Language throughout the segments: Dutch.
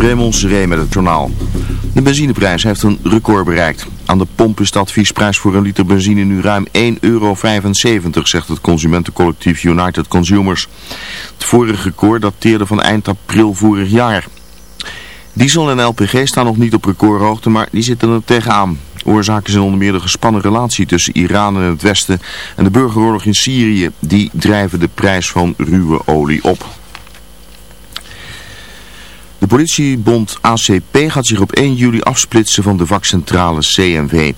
Raymond Seré met het journaal. De benzineprijs heeft een record bereikt. Aan de pomp is de adviesprijs voor een liter benzine nu ruim 1,75 euro, zegt het consumentencollectief United Consumers. Het vorige record dateerde van eind april vorig jaar. Diesel en LPG staan nog niet op recordhoogte, maar die zitten er tegenaan. Oorzaken zijn onder meer de gespannen relatie tussen Iran en het Westen en de burgeroorlog in Syrië. Die drijven de prijs van ruwe olie op. De politiebond ACP gaat zich op 1 juli afsplitsen van de vakcentrale CNV.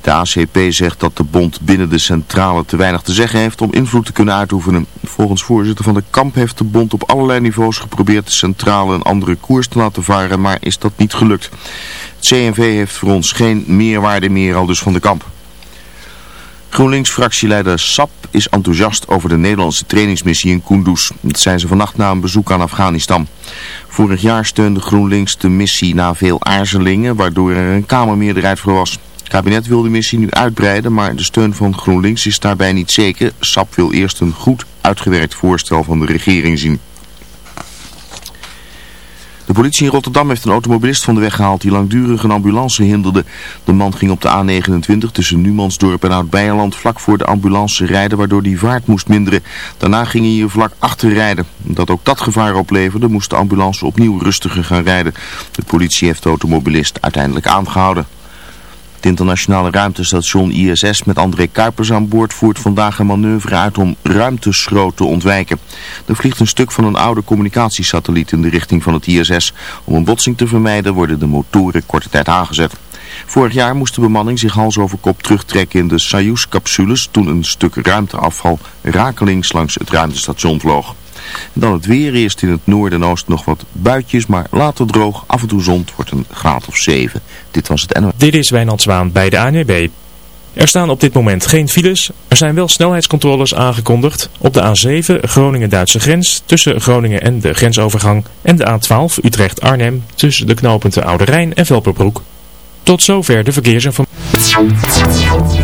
De ACP zegt dat de bond binnen de centrale te weinig te zeggen heeft om invloed te kunnen uitoefenen. Volgens voorzitter van de kamp heeft de bond op allerlei niveaus geprobeerd de centrale een andere koers te laten varen, maar is dat niet gelukt. Het CNV heeft voor ons geen meerwaarde meer al dus van de kamp. GroenLinks-fractieleider Sap is enthousiast over de Nederlandse trainingsmissie in Kunduz. Dat zijn ze vannacht na een bezoek aan Afghanistan. Vorig jaar steunde GroenLinks de missie na veel aarzelingen, waardoor er een kamermeerderheid voor was. Het kabinet wil de missie nu uitbreiden, maar de steun van GroenLinks is daarbij niet zeker. SAP wil eerst een goed uitgewerkt voorstel van de regering zien. De politie in Rotterdam heeft een automobilist van de weg gehaald die langdurig een ambulance hinderde. De man ging op de A29 tussen Numansdorp en Oud-Beijerland vlak voor de ambulance rijden waardoor die vaart moest minderen. Daarna ging hij hier vlak achter rijden. Omdat ook dat gevaar opleverde moest de ambulance opnieuw rustiger gaan rijden. De politie heeft de automobilist uiteindelijk aangehouden. Het internationale ruimtestation ISS met André Kuipers aan boord voert vandaag een manoeuvre uit om ruimteschroot te ontwijken. Er vliegt een stuk van een oude communicatiesatelliet in de richting van het ISS. Om een botsing te vermijden worden de motoren korte tijd aangezet. Vorig jaar moest de bemanning zich hals over kop terugtrekken in de Soyuz-capsules toen een stuk ruimteafval rakelings langs het ruimtestation vloog. Dan het weer, eerst in het noorden en oosten nog wat buitjes, maar later droog, af en toe zon, wordt een graad of 7. Dit was het NO. Dit is Wijnand Zwaan bij de ANWB. Er staan op dit moment geen files. Er zijn wel snelheidscontroles aangekondigd op de A7 Groningen-Duitse grens tussen Groningen en de grensovergang en de A12 Utrecht-Arnhem tussen de knooppunten Oude Rijn en Velperbroek. Tot zover de verkeersinformatie.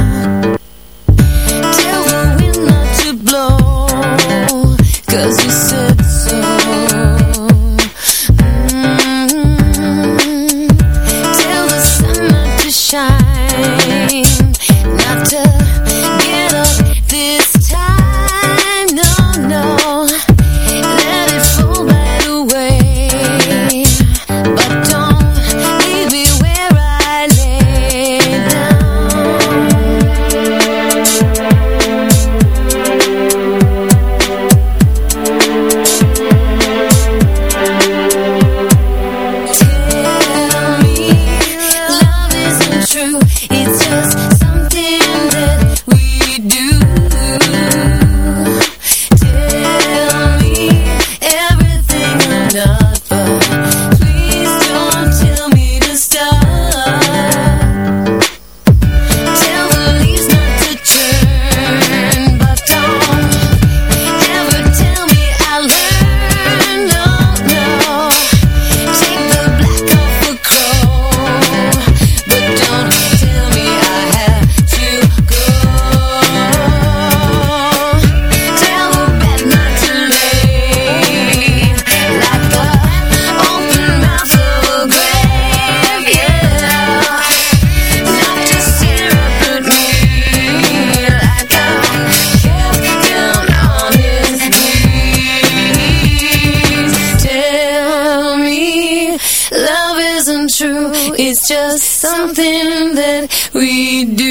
We do.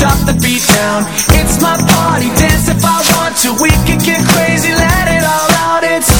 drop the beat down. It's my party, dance if I want to, we can get crazy, let it all out. It's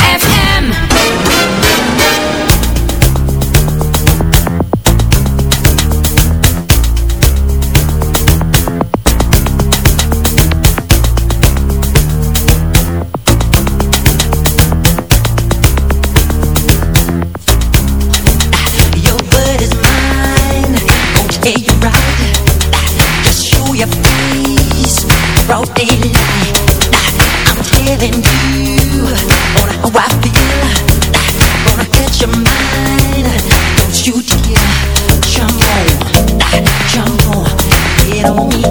get on me.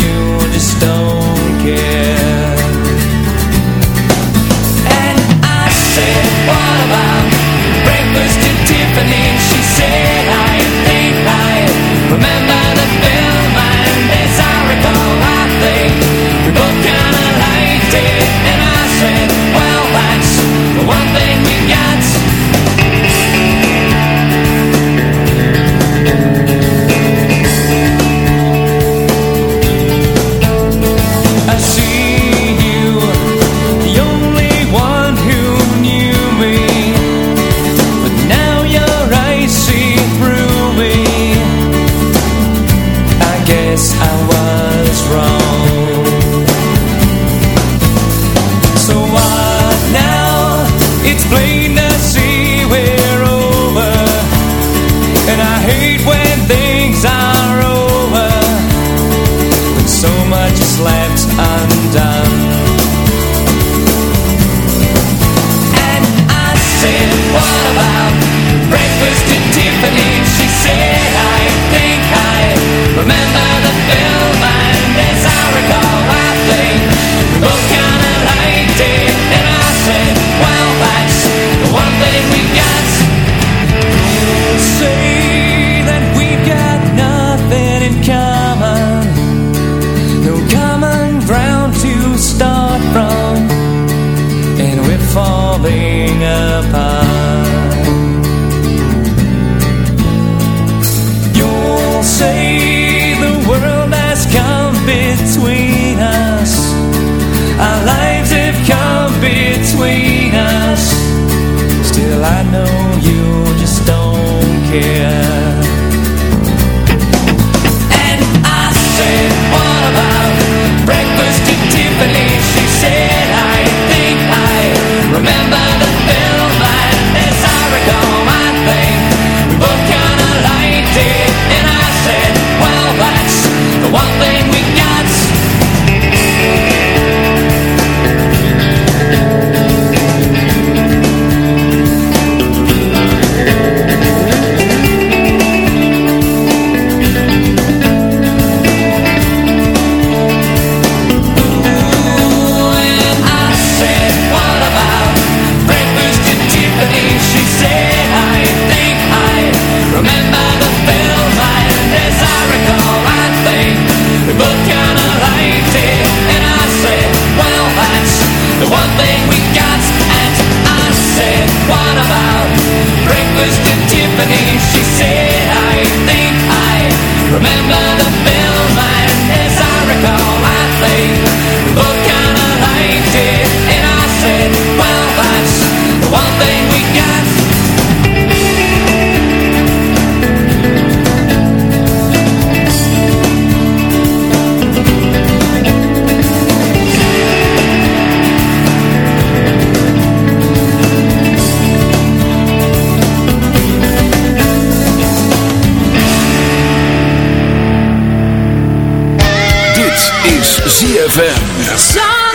you I know. ZFM.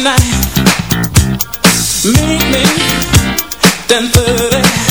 tonight. Make me 10.30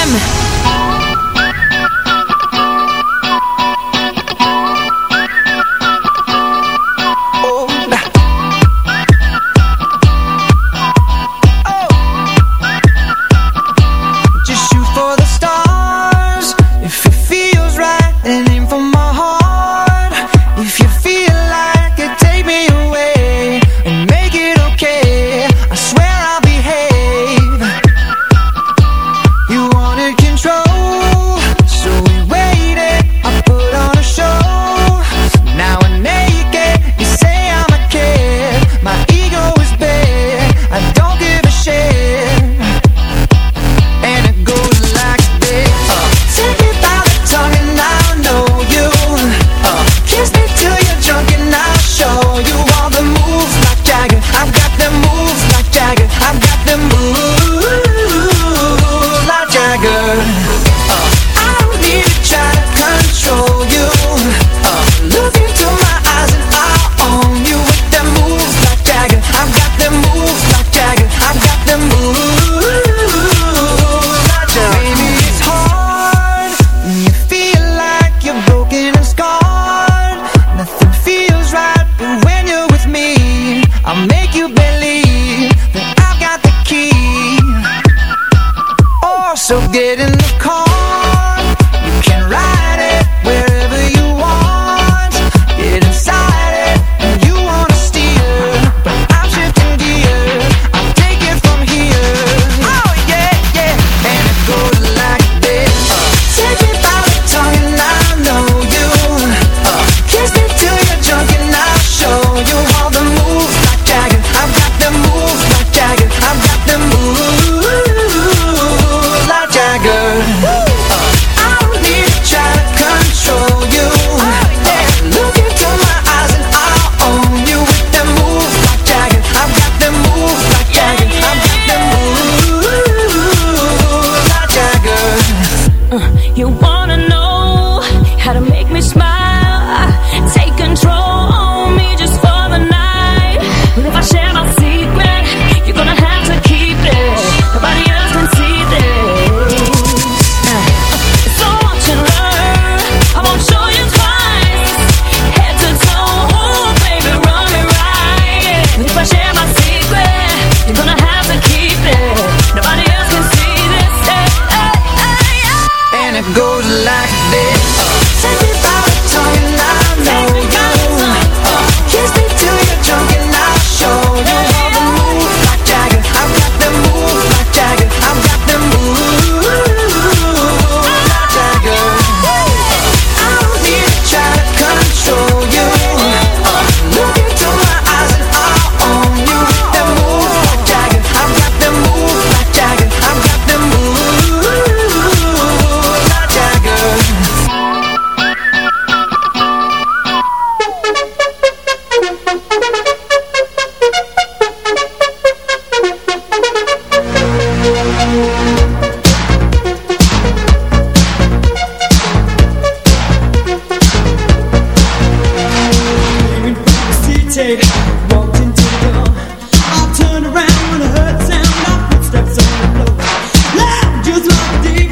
ZFM.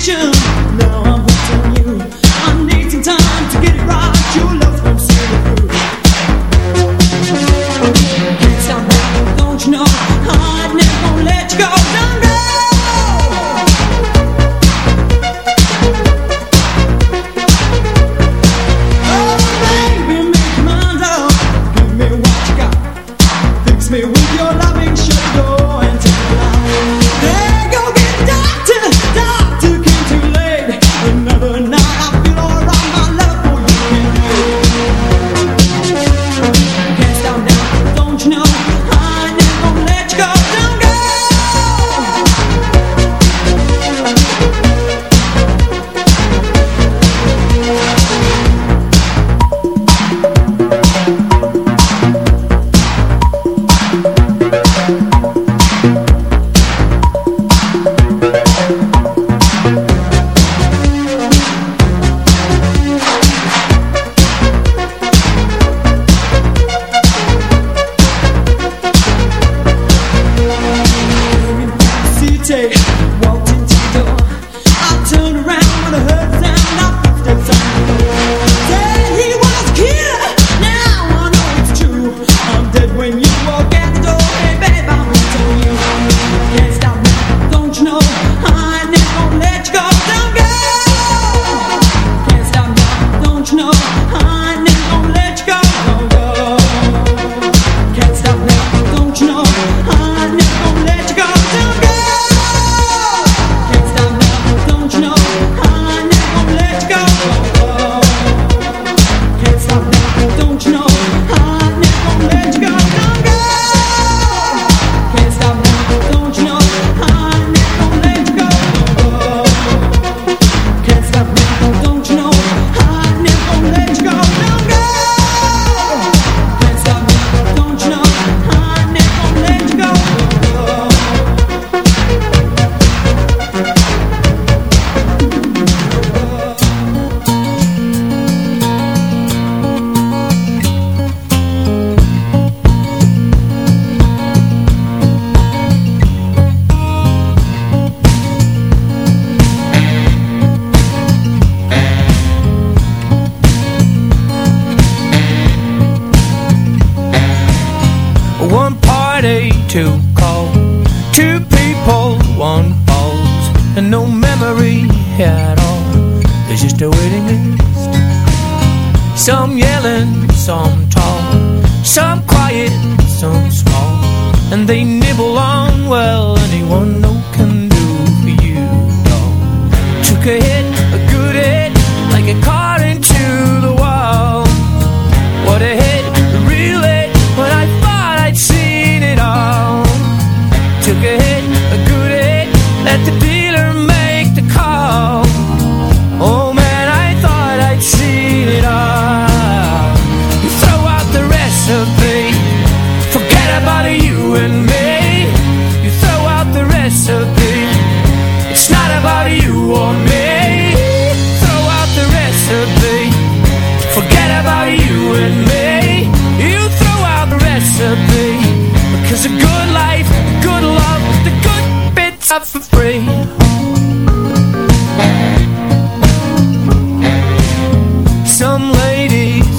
you.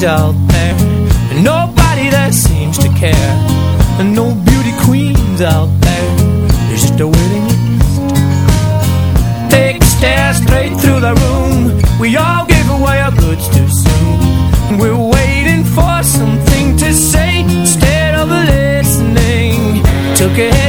out there. And nobody that seems to care. And no beauty queens out there. There's just a waiting list. Take a stare straight through the room. We all give away our goods too soon We're waiting for something to say. Instead of listening Took a